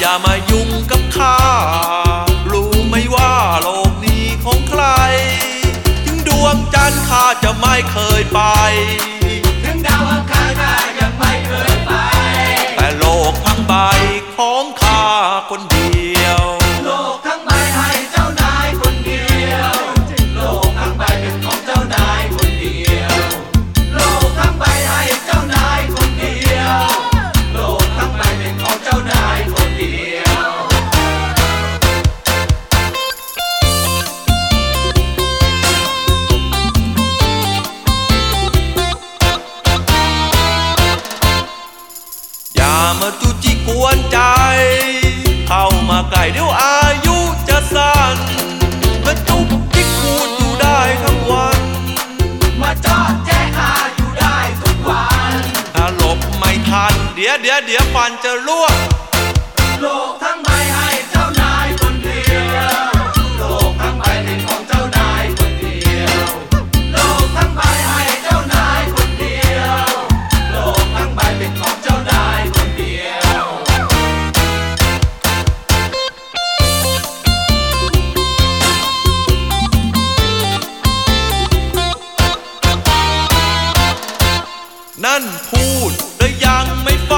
อย่ามายุ่งกับข้า รู้ไหมว่าโลกนี้ของใคร ถึงดวงจันทร์ข้าจะไม่เคยไป อย่ามาจูจิกวนใจ เข้ามาใกล้เดี๋ยวอายุจะสั้นมาจุกจิกคูดอยู่ได้ทั้งวัน มาจอดแจ้คาอยู่ได้ทุกวันถ้าหลบไม่ทัน เดี๋ยวเดี๋ยวเดี๋ยวฟันจะล่วงโลกทั้ง นั่นพูดแล้วยังไม่ฟัง